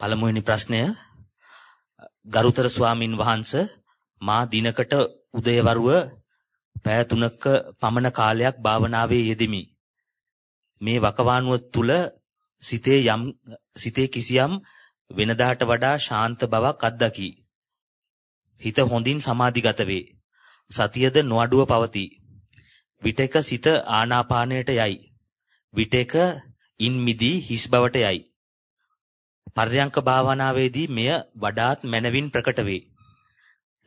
පළමුවෙනි ප්‍රශ්නය ගරුතර ස්වාමින් වහන්සේ මා දිනකට උදයවරුව පැය 3ක පමණ කාලයක් භාවනාවේ යෙදෙමි. මේ වකවානුව තුල සිතේ යම් සිතේ කිසියම් වෙනදාට වඩා ශාන්ත බවක් අත්දකි. හිත හොඳින් සමාධිගත වේ. සතියද නොඅඩුව පවතී. විටක සිත ආනාපානයට යයි. විටක ඉන් මිදී හිස් බවට යයි. පර්යංක භාවනාවේදී මෙය වඩාත් මනවින් ප්‍රකට වේ.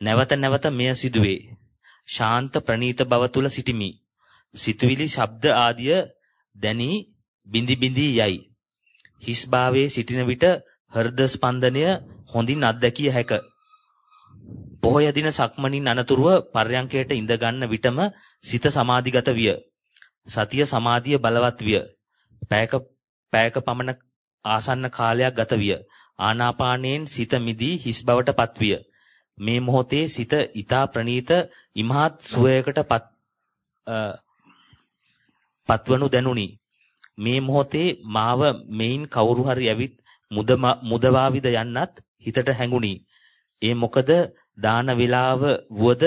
නැවත නැවත මෙය සිදුවේ. ශාන්ත ප්‍රණීත බව තුල සිටිමි. සිතුවිලි ශබ්ද ආදිය දැනි බිඳි බිඳි යයි. හිස් භාවයේ සිටින විට හෘද ස්පන්දනය හොඳින් අත්දැකිය හැක. පොහොය දින සක්මණින් අනතුරුව පර්යංකයට ඉඳ ගන්න විටම සිත සමාධිගත විය. සතිය සමාධිය බලවත් විය. පැයක පැයක පමණ ආසන්න කාලයක් ගත විය. ආනාපානයෙන් සිත මිදී හිස් බවට පත්විය. මේ මොහොතේ සිත ඊතා ප්‍රනීත ඉමහත් සුවයකට පත් පත්වනු දැනුනි. මේ මොහොතේ මාව මෙයින් කවුරු හරි ඇවිත් මුදවාවිද යන්නත් හිතට හැඟුණි. ඒ මොකද දාන වේලාව වුවද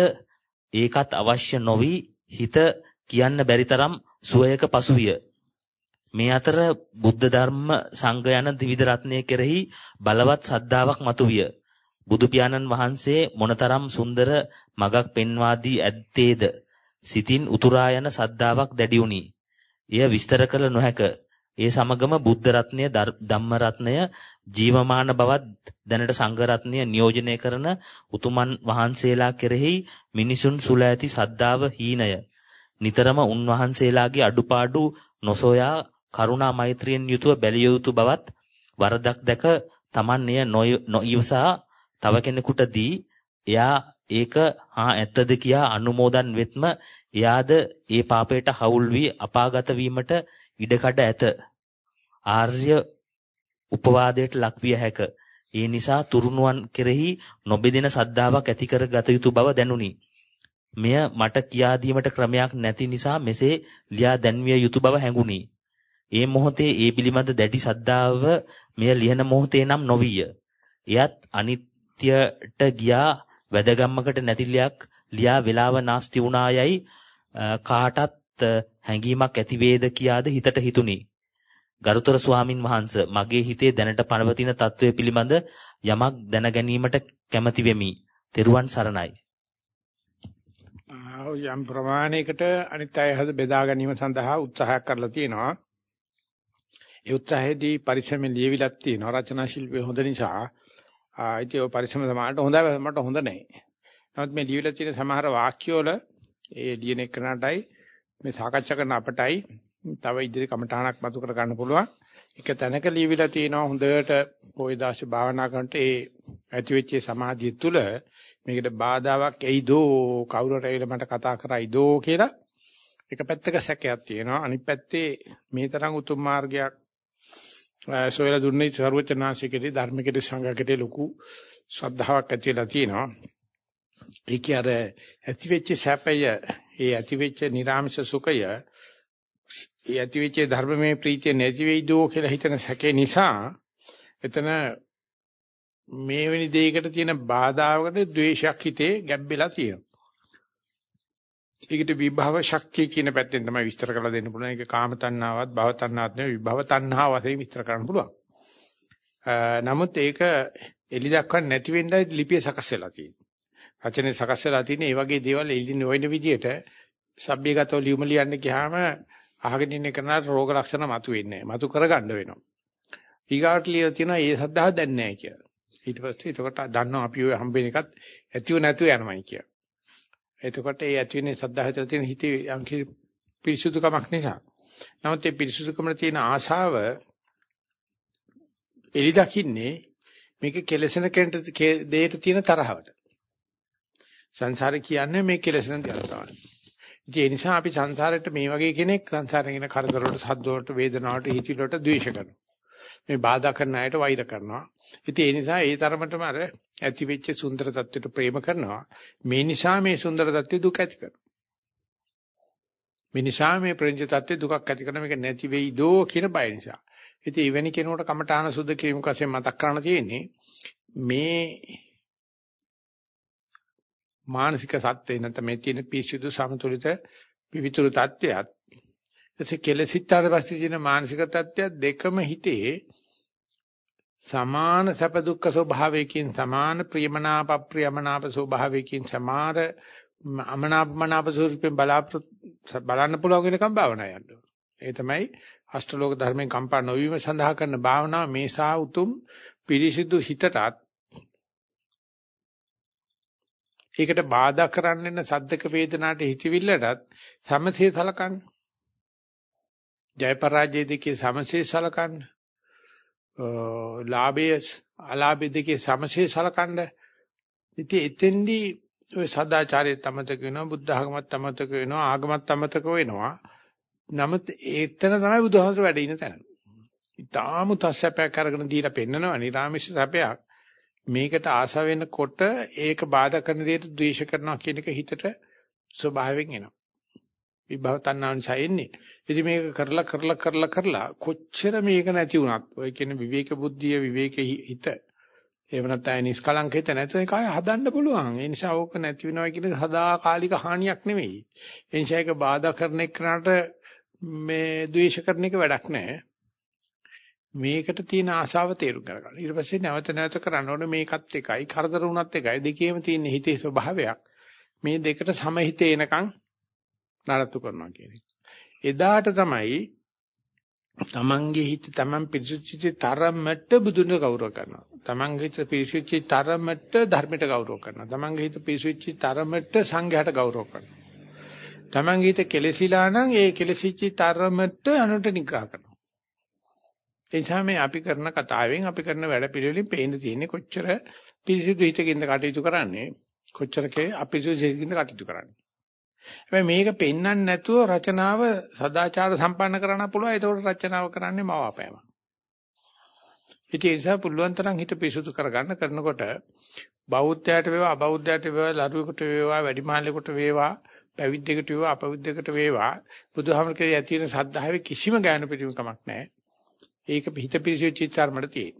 ඒකත් අවශ්‍ය නොවි හිත කියන්න බැරි තරම් සුවයක පසුවිය. මේ අතර බුද්ධ ධර්ම සංඝ යන ත්‍රිවිධ රත්නය කෙරෙහි බලවත් සද්ධාාවක් මතුවිය. බුදු පියාණන් වහන්සේ මොනතරම් සුන්දර මගක් පෙන්වා දී ඇත්තේද සිතින් උතුරා යන සද්ධාාවක් දැඩි වුණි. එය විස්තර කළ නොහැක. ඒ සමගම බුද්ධ රත්නය ධම්ම රත්නය ජීවමාන බවත් දැනට සංඝ රත්නය නියෝජනය කරන උතුමන් වහන්සේලා කෙරෙහි මිනිසුන් සුල ඇති සද්ධාව හීනය. නිතරම උන්වහන්සේලාගේ අඩුපාඩු නොසොයා කරුණා මෛත්‍රියෙන් යුතුව බැලිය යුතු බවත් වරදක් දැක Taman එය නොඉවසා තව කෙනෙකුට දී එයා ඒක හා ඇත්තද කියා අනුමෝදන් වෙත්ම එයාද ඒ පාපයට හවුල් වී අපාගත වීමට ඉඩකඩ ඇත. ආර්ය උපවාදයට ලක්විය හැක. ඒ නිසා තුරුණුවන් කෙරෙහි නොබෙදෙන සද්ධාාවක් ඇති කර ගත යුතු බව දැනුනි. මෙය මට කියා දීමට ක්‍රමයක් නැති නිසා මෙසේ ලියා දැන්විය යුතු බව හැඟුණි. ඒ මොහොතේ ඒ පිළිබඳ දැඩි සද්ධාව මෙය ලියන මොහොතේ නම් නොවිය. එයත් අනිත්‍යයට ගියා වැදගම්මකට නැතිලියක් ලියා වේලාව නාස්ති වුණායයි කාටත් හැඟීමක් ඇති වේද කියාද හිතට හිතුනි. ගරුතර ස්වාමින් වහන්සේ මගේ හිතේ දැනට පනවතින తත්වය පිළිබඳ යමක් දැන ගැනීමට කැමැති වෙමි. තෙරුවන් සරණයි. යම් ප්‍රමාණයකට අනිත් අය හද බෙදා ගැනීම සඳහා උත්සාහයක් කරලා තියෙනවා. ඒ උත්සාහයේදී පරිශ්‍රමෙන් ලියවිලක් තියෙනවා. රචනා ශිල්පය හොඳ නිසා. ආයිති ඔය පරිශ්‍රම සමානට හොඳයි මට හොඳ නැහැ. නමුත් මේ ලියවිලා තියෙන සමහර වාක්‍ය වල ඒ ලියන එකනටයි මේ සාකච්ඡා කරන අපටයි තව ඉදිරි කමඨාණක් මතු කර ගන්න පුළුවන්. එක තැනක ලියවිලා තියෙනවා හොඳට පොයි දාශ භාවනා කරනට ඒ ඇතිවෙච්ච සමාධිය තුල මේකට බාධාවක් එයිදෝ කවුරුට ඇවිල්ලා මට කතා කරයිදෝ කියලා එක පැත්තක සැකයක් තියෙනවා අනිත් පැත්තේ මේ තරම් උතුම් මාර්ගයක් සොයලා දුන්නේ සර්වචනාංශිකේ ධර්මිකේ සංඝකේ ලොකු ශ්‍රද්ධාවක් ඇතිලා තියෙනවා. ඒක අර ඇතිවෙච්ච සැපය, ඒ ඇතිවෙච්ච නිර්ආමෂ සුඛය, ඒ ඇතිවෙච්ච ධර්මමය ප්‍රීතිය නැති වෙයිදෝ කියලා හිතන සැකේ නිසා එතන මේ වෙනි දෙයකට තියෙන බාධාවකට ද්වේෂයක් හිතේ ගැබ්බෙලා තියෙනවා. ඒකට විභව ශක්තිය කියන පැත්තෙන් තමයි විස්තර කරලා දෙන්න පුළුවන්. ඒක කාම තණ්හාවත් භව තණ්හාවත් නෙවෙයි විභව තණ්හාව වශයෙන් විස්තර කරන්න පුළුවන්. නමුත් ඒක එලි දක්වන්න නැති වෙන්නයි ලිපිය සකස් වෙලා තියෙන්නේ. රචනයේ සකස් වෙලා තියෙන්නේ මේ වගේ දේවල් එලි නොවන විදිහට සભ્યගතව ලියුම ලියන්න ගියාම අහගෙන ඉන්න කෙනාට රෝග ලක්ෂණ මතුවෙන්නේ නැහැ. මතු කරගන්න වෙනවා. ඊගාට ලියලා තියෙනවා ඒ සද්ධාහ දැන්නේ නැහැ කියලා. ඊට පස්සේ එතකොට දන්නවා අපි ඔය හම්බෙන එකත් ඇතිව නැතුව යනවායි කියලා. එතකොට ඒ ඇති වෙන්නේ සද්ධා හිතේ තියෙන හිතේ යම්කි පිරිසුදුකමක් නිසා. නමුත් ඒ පිරිසුදුකමට තියෙන ආශාව එලි දකින්නේ මේක කෙලසෙන කෙනට දෙයට තියෙන තරහවට. සංසාරේ කියන්නේ මේ කෙලසෙන දේවල් තමයි. ඒ නිසා අපි සංසාරෙට මේ වගේ කෙනෙක් සංසාරේ ඉන කරදර වලට, සද්ද වලට, වේදනාවට, හිතිලට ද්වේෂ කරනවා. මේ බාධා කරන අයට වෛර කරනවා. ඉතින් ඒ නිසා ඒ තරමටම අර ඇති වෙච්ච සුන්දර தත්වෙට ප්‍රේම කරනවා. මේ නිසා මේ සුන්දර தත්වෙ දුක ඇති කරනවා. මේ නිසා මේ ප්‍රේංජ தත්වෙ දුකක් ඇති කරන මේක නැති වෙයි දෝ කියන බය නිසා. ඉතින් එවැනි කෙනෙකුට කමඨාන සුද්ධ කිරීම කසේ මතක් කරන්න තියෙන්නේ මේ මානසික සත්‍යය නැත්නම් මේ තියෙන පිරිසිදු සමතුලිත විවිතුරු தත්වයක් එසේ කෙලසිතාර පස්සේ තියෙන මානසික தත්වයක් දෙකම හිතේ සමාන සැප දුක්ඛ ස්වභාවයකින් සමාන ප්‍රියමනාප අප්‍රියමනාප ස්වභාවයකින් සමාන අමනාපමනාප ස්වරූපයෙන් බලන්න පුළුවන් වෙනකම් භාවනා යන්න ඒ තමයි අෂ්ටලෝක ධර්මයෙන් කම්පා නොවීම සඳහා කරන භාවනාව මේසා උතුම් පිරිසිදු හිතටත් ඒකට බාධා කරන්න සද්දක වේදනාට හිතවිල්ලටත් සමසේ සලකන්න. ජය පරාජය දෙකේ සමසේ සලකන්න. ලාභයේ අලාභය දෙකේ සමසේ සලකන්න. ඉතින් එතෙන්දී ඔය සදාචාරයේ තමතක වෙනවා බුද්ධ ආගමත් තමතක වෙනවා ආගමත් තමතක වෙනවා. නමුත් ඒතන තමයි බුදුහාමර වැඩ ඉන තැන. ඊටාම තස්සපයක් අරගෙන දීලා පෙන්නනවා නිරාමිෂ සැපයක්. මේකට ආස වෙනකොට ඒක බාධා කරන දෙයට ද්වේෂ කරනවා කියන එක හිතට ස්වභාවයෙන් එනවා. විභව තණ්හාවන්සයි එන්නේ. ඉතින් මේක කරලා කරලා කරලා කරලා කොච්චර මේක නැති වුණත් ඔය කියන විවේක බුද්ධිය විවේක හිත එහෙම නැත්නම් නිස්කලංක හිත නැතුව ඒක ආය හදන්න පුළුවන්. ඒ නිසා ඕක නැති වෙනවා කියන සදාකාලික හානියක් නෙවෙයි. ඒ නිසා ඒක බාධා කරන එකට මේ ද්වේෂ කරන එක වැඩක් නැහැ. මේකට තියෙන ආශාව තේරුම් ගන්න. ඊට පස්සේ නැවත නැවත කරන්න ඕනේ මේකත් එකයි, කරදර වුණත් එකයි. දෙකේම තියෙන හිතේ ස්වභාවයක්. මේ දෙකට සමහිතේ එනකන් නඩත්තු කරනවා කියන එදාට තමයි තමන්ගේ හිත තමන් පිරිසුචිත තරමට බුදුන් ගෞරව කරනවා. තමන්ගේ හිත පිරිසුචිත තරමට ධර්මයට ගෞරව කරනවා. තමන්ගේ හිත පිරිසුචිත තරමට සංඝයාට ගෞරව කරනවා. තමන්ගේ හිත කෙලසිලා නම් ඒ කෙලසිච්ච තරමට අනුන්ට නිග්‍රහ කරනවා. ඒ නිසා මේ අපි කරන කතාවෙන් අපි කරන වැඩ පිළිවෙලින් පේන්න තියෙන්නේ කොච්චර පිරිසිදු හිතකින්ද කටයුතු කරන්නේ කොච්චරකේ අපිරිසිදු හිතකින්ද කටයුතු කරන්නේ. හැබැයි මේක පෙන්වන්න නැතුව රචනාව සදාචාර සම්පන්න කරන්න පුළුවන්. ඒතකොට රචනාව කරන්නේ මවාපෑම. ඉතින් ඒ නිසා පුළුවන් තරම් හිත පිරිසුදු කරගන්න කරනකොට බෞද්ධයාට වේවා අබෞද්ධයාට වේවා ලරුවෙකුට වේවා වැඩිමහලෙකුට වේවා පැවිද්දෙකුට වේවා අපවිද්දෙකුට වේවා බුදුහාමරකේ ඇති වෙන සද්ධාවේ කිසිම ගාන පිටිමකමක් නැහැ. ඒක හිත පිරිසිදු චිත්තාරමඩ තියෙන.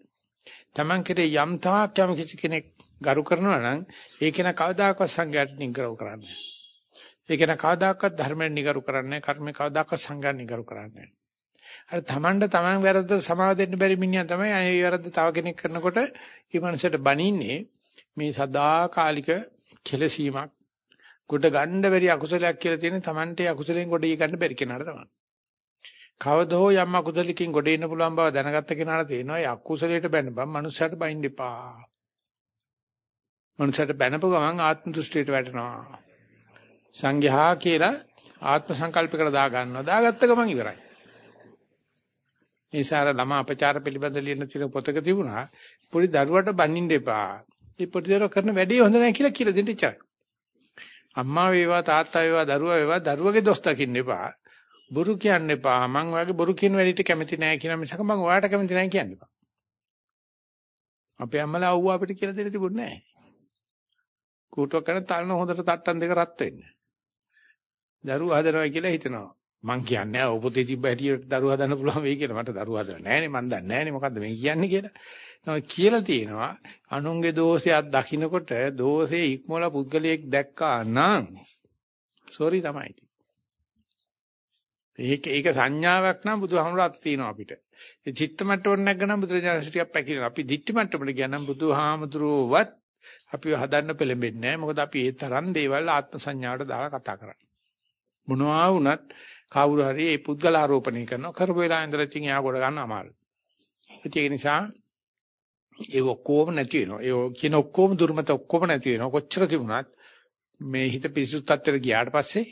Taman කෙරේ යම් තාක් යම් කිසි කෙනෙක් ගරු කරනවා නම් ඒක න කවදාකවත් සංඝයාට නිග්‍රහ කරන්නේ ඒක න කවදාකවත් ධර්මයෙන් නිගරු කරන්නේ කර්මේ කවදාකවත් සංඝයාට නිගරු කරන්නේ අර Tamanට Taman වැරද්ද සමාව දෙන්න බැරි මිනිහා තමයි අය වැරද්ද තව කෙනෙක් කරනකොට ඒ මනසට බනින්නේ මේ සදාකාලික කෙලසීමක් කොට ගන්න බැරි අකුසලයක් කියලා තියෙන Tamante අකුසලෙන් කොට ඊ ගන්න බැරි කෙනාට තමයි කවදෝ යම් අකුසලකින් ගොඩ එන්න පුළුවන් බව දැනගත්ත කෙනාට තේනවා ඒ අකුසලයට බැන බම් මනුස්සයට බයින්න එපා. මනුස්සයට බැනපු ගමන් ආත්ම දෘෂ්ටියට වැටෙනවා. සංඝයා කියලා ආත්ම සංකල්පයකට දා ගන්නවා. දාගත්ත ගමන් ඉවරයි. ඒ සාර ළම අපචාර පිළිබඳ ලියන තියෙන පොතක තිබුණා පොඩි දරුවට බනින්න එපා. මේ පොඩි දරුවා කරන වැඩේ හොඳ නැහැ කියලා කියලා දෙන්න ඉච්චා. අම්මා වේවා තාත්තා වේවා දරුවා වේවා දරුවගේ දොස් දකින්න එපා. බොරු කියන්න එපා. මං ඔයාගේ බොරු කියන වැඩේට කැමති නැහැ කියන මිසක මං ඔයාට කැමති නැහැ කියන්න එපා. අපේ අම්මලා අවුව අපිට කියලා දෙන්න තිබුණේ නැහැ. කූටුවක් කරන තලන හොඳට තට්ටන් දෙක රත් වෙන්න. දරුවා හදනවා කියලා හිතනවා. මං කියන්නේ ඔය පොතේ තිබ්බ හැටියට දරුවා හදන්න පුළුවන් වෙයි කියලා. මට දරුවා හදන්න නැහැනේ මං දන්නේ නැහැනේ මොකද්ද මේ කියන්නේ කියලා. නෝ කියලා තියෙනවා අනුන්ගේ දෝෂයක් දකින්නකොට දෝෂේ ඉක්මවල පුද්ගලයෙක් දැක්කා නම් සෝරි තමයි. ඒක ඒක සංඥාවක් නම් බුදුහාමුදුරුවෝ අත තියෙනවා අපිට. ඒ චිත්ත මට්ටම නැගනම් බුදුරජාණන් ශ්‍රීයක් පැකිලෙනවා. අපි දිට්ඨි මට්ටමට ගියනම් බුදුහාමුදුරුවෝවත් අපිව හදන්න පෙළඹෙන්නේ නැහැ. මොකද අපි ඒ තරම් දේවල් ආත්ම සංඥාවට දාලා කතා කරන්නේ. මොනවා වුණත් කවුරු හරි ඒ පුද්ගල ආරෝපණය කරනවා. කරපු වෙලාවෙ ඉඳලා ඉතින් එයා ගොඩ ගන්න අමාරුයි. ඒක නිසා ඒ ඔක්කොම නැති වෙනවා. ඒ කියන ඔක්කොම දුර්මත ඔක්කොම නැති වෙනවා. කොච්චර තිබුණත් මේ හිත පිරිසුදු තත්ත්වයට ගියාට පස්සේ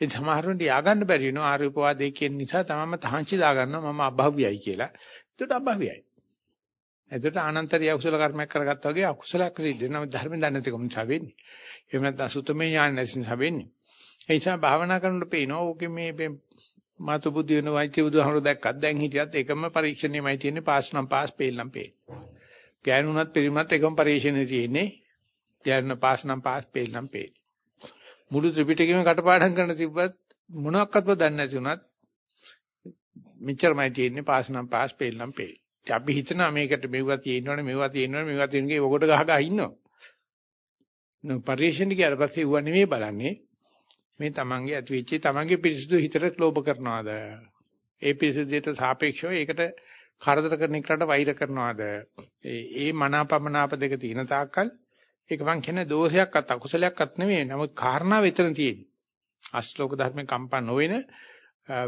ඒ සමහරවිට ය아가න්න බැරි වෙනවා ආරූපවාදයේ කියන නිසා තමම තහංචි දාගන්නවා මම අභව්‍යයි කියලා. ඒකට අභව්‍යයි. එතකොට ආනන්තරිය අකුසල කර්මයක් කරගත්තා වගේ අකුසලයක් සිද්ධ වෙනවා ධර්මෙන් දන්නේ නැතිකම නිසා වෙන්නේ. එහෙම නැත්නම් සුතමේ ඥාන නැති නිසා වෙන්නේ. ඒ නිසා භාවනා කරනකොට පේනවා ඕකේ මේ මාතු බුද්ධි වෙන වෛද්‍ය බුදුහමර දැක්කත් දැන් හිටියත් එකම පරීක්ෂණයමයි තියෙන්නේ පාස් නම් පාස් පේල් නම් පේල්. ගෑනුණත් පිරිමත් එකම පරීක්ෂණේ තියෙන්නේ. ගෑනුණ පාස් නම් පාස් පේල් නම් පේල්. මුළු ත්‍රිපිටකෙම කටපාඩම් කරන තිබ්බත් මොනක්වත්ම දන්නේ නැති වුණත් මෙච්චරමයි තියෙන්නේ පාස් නම් පාස් පේල් නම් පේල්. අපි හිතනවා මේකට මෙවුවා තියෙනවනේ මෙවුවා තියෙනවනේ මෙවුවා තියෙනගේ ඔකට ගහ ගහ ඉන්නවා. නෝ පරිශෙන්ටි කියලා පස්සේ ඌව නෙමෙයි බලන්නේ. මේ තමන්ගේ ඇති වෙච්ච තමන්ගේ පිරිසිදු හිතට ලෝභ කරනවාද? ඒ පිරිසිදුට සාපේක්ෂව ඒකට කරදර කරන එකට වෛර කරනවාද? ඒ ඒ මනාපමනාප දෙක තියෙන තාක්කල් ඒක මං කියන්නේ දෝෂයක්වත් අකුසලයක්වත් නෙමෙයි. නමුත් කාරණාව එතන තියෙන්නේ. අශ්ලෝක ධර්මේ කම්පා නොවන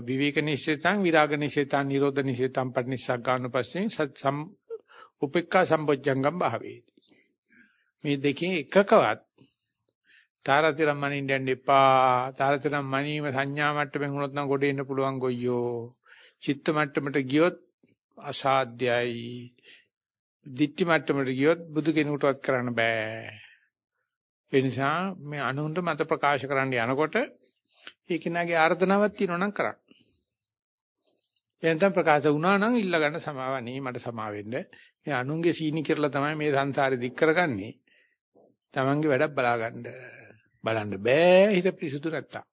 විවේක නිශ්චිතං විරාග නිශ්චිතං නිරෝධ නිශ්චිතං පටිනිස්සග්ගානුපස්සේ සම් උපේක්ඛා සම්බොජ්ජංගම් භාවේති. මේ දෙකේ එකකවත් තාරතිරම් මනින්න යන්න එපා. තාරතිරම් මනීම සංඥා මට්ටමින් වුණොත් නම් ගොඩ එන්න පුළුවන් ගොයියෝ. චිත්ත මට්ටමට ගියොත් අසාධ්‍යයි. දිට්ඨි මට්ටමට ගියොත් බුදු කෙනෙකුටවත් කරන්න බෑ. ඒ නිසා මේ අනුන්ට මත ප්‍රකාශ කරන්න යනකොට ඒ කෙනාගේ ආර්ධනාවක් තියෙනවා නම් කරන්න. එතෙන් ප්‍රකාශ වුණා නම් ඉල්ල ගන්න සමාවන්නේ මට සමා වෙන්න. මේ අනුන්ගේ සීනි කරලා තමයි මේ සංසාරේ දික් කරගන්නේ. Tamange වැඩක් බලා ගන්න. බලන්න බෑ හිත පිරිසුදු නැත්තම්.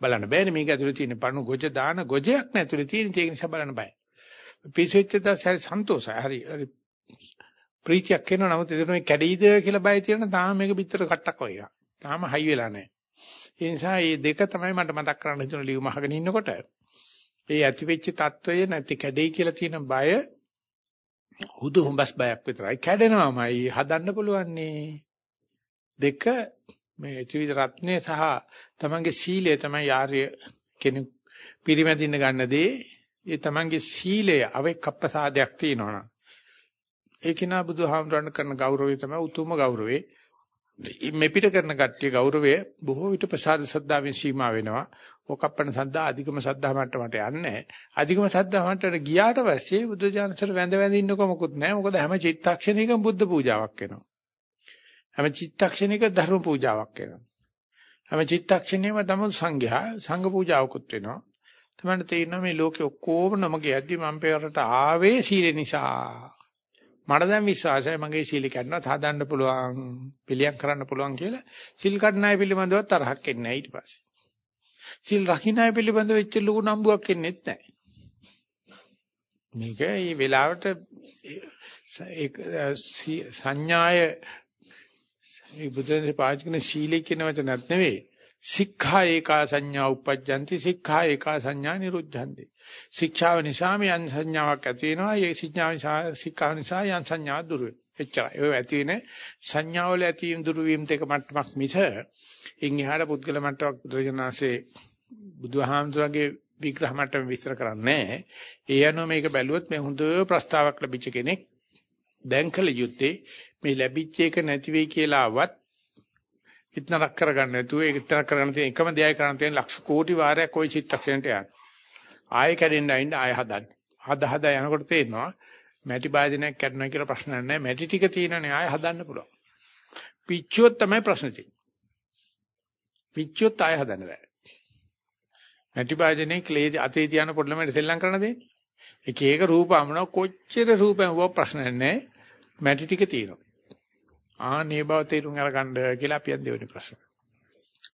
බලන්න බෑනේ මේක ඇතුලේ තියෙන පණු ගොජ දාන ගොජයක් නැතුලේ තියෙන තියෙන නිසා බලන්න බෑ. පිරිසුච්ච දැස් හරි සන්තෝෂයි. හරි හරි ප්‍රීතියක් එනවා නමුත් එතන මේ කැඩීද කියලා බය තියෙන තාම මේක පිටතර කට්ටක් වගේ. තාම හයි වෙලා නැහැ. ඒ නිසා මේ දෙක තමයි මට මතක් කරන්න හිතුන ලියුම අහගෙන ඉන්නකොට. ඒ ඇති වෙච්ච తত্ত্বය නැති කැඩෙයි කියලා තියෙන බය හුදු හුඹස් බයක් විතරයි. කැඩෙනවමයි හදන්න පුළුවන්නේ. දෙක මේ ත්‍රිවිධ රත්නය සහ තමන්ගේ සීලය තමයි යාර්ය කෙනෙක් පිරිමැදින්න ගන්න දේ. ඒ තමන්ගේ සීලය අවෙක්කප්පසාදයක් තියෙනවා. ඒක නා බුදුහාමුදුරන් කරන ගෞරවය තමයි උතුම්ම ගෞරවේ. මේ පිට කරන කට්ටිය ගෞරවය බොහෝ විට ප්‍රසාද සද්ධාවෙන් සීමා වෙනවා. ඕකප්පන සද්දා අධිකම සද්ධා මට්ටමට යන්නේ. අධිකම සද්ධා මට්ටමට ගියාට පස්සේ බුදු ජානසර වැඳ වැඳ ඉන්නකො මොකුත් නැහැ. මොකද හැම චිත්තක්ෂණයකම බුද්ධ පූජාවක් වෙනවා. හැම චිත්තක්ෂණයක ධර්ම පූජාවක් වෙනවා. හැම චිත්තක්ෂණයම තම සංඝයා සංඝ පූජාවකුත් වෙනවා. තමයි තේරෙනවා මේ ලෝකේ ඔක්කොම නමගේ ඇද්දි මම පෙරට ආවේ සීල නිසා. මට දැන් විශ්වාසයි මගේ සීල කැඩනත් හදන්න පුළුවන් පිළියම් කරන්න පුළුවන් කියලා සිල් කඩන අය පිළිබඳව තරහක් එන්නේ නැහැ ඊට පස්සේ. සිල් රකින්න අය පිළිබඳව වෙච්ච ලොකු නම්බුවක් එන්නේත් නැහැ. මේක මේ වෙලාවට සංඥාය මේ බුදුන්සේ පාවිච්චි කරන සීලේ කියන වචනත් නෙවෙයි. සික්ඛා ඒකා සංඥා උපජ්ජಂತಿ සික්ඛා ඒකා සංඥා නිරුද්ධಂತಿ. ශික්ෂාව නිසා මේ යන් සංඥාවක් ඇති වෙනවා. ඒ ශික්ෂාව නිසා ශික්ෂාව නිසා යන් සංඥා දුර වෙනවා. එච්චරයි. ඔය ඇති වෙන සංඥාවල ඇති වීම දුරු වීම දෙක මට්ටමක් මිස ඉන් එහාට පුද්ගල මට්ටමක් බුදුරජාණන්සේ බුදුහාමුදුරගේ විග්‍රහ මට්ටම විස්තර කරන්නේ ඒ අනුව මේක බැලුවොත් මේ හොඳ ප්‍රස්තාවක් ලැබිච්ච කෙනෙක් දැන් කළ යුත්තේ මේ ලැබිච්ච එක නැති වෙයි කියලාවත් ඉතනක් කරගන්න නැතුව ඒක ඉතනක් කරගන්න තියෙන එකම දෙයයි කරන්න තියෙන ලක්ෂ කෝටි වාරයක් ওই චිත්තක්ෂණයට යන්න. ආයෙ කැඩෙන්න අයින්න ආයෙ හදන්න. හද හද යනකොට තේරෙනවා මැටි භාජනයක් කැඩනවා කියලා ප්‍රශ්නයක් නැහැ. මැටි ටික තියෙනනේ ආයෙ හදන්න පුළුවන්. පිච්චුවොත් තමයි ප්‍රශ්නේ තියෙන්නේ. පිච්චුවොත් ආයෙ හදන්න බෑ. මැටි භාජනේ ක්ලේ අතේ තියන පොඩ්ඩලමට සෙල්ලම් කරන්න දෙන්නේ. එක එක රූප අමන කොච්චර රූපෙන් වුව ප්‍රශ්නයක් නැහැ. මැටි ටික තියෙනවා. ආ මේ බව තේරුම් අරගන්න කියලා අපි යන් දෙවෙනි ප්‍රශ්න.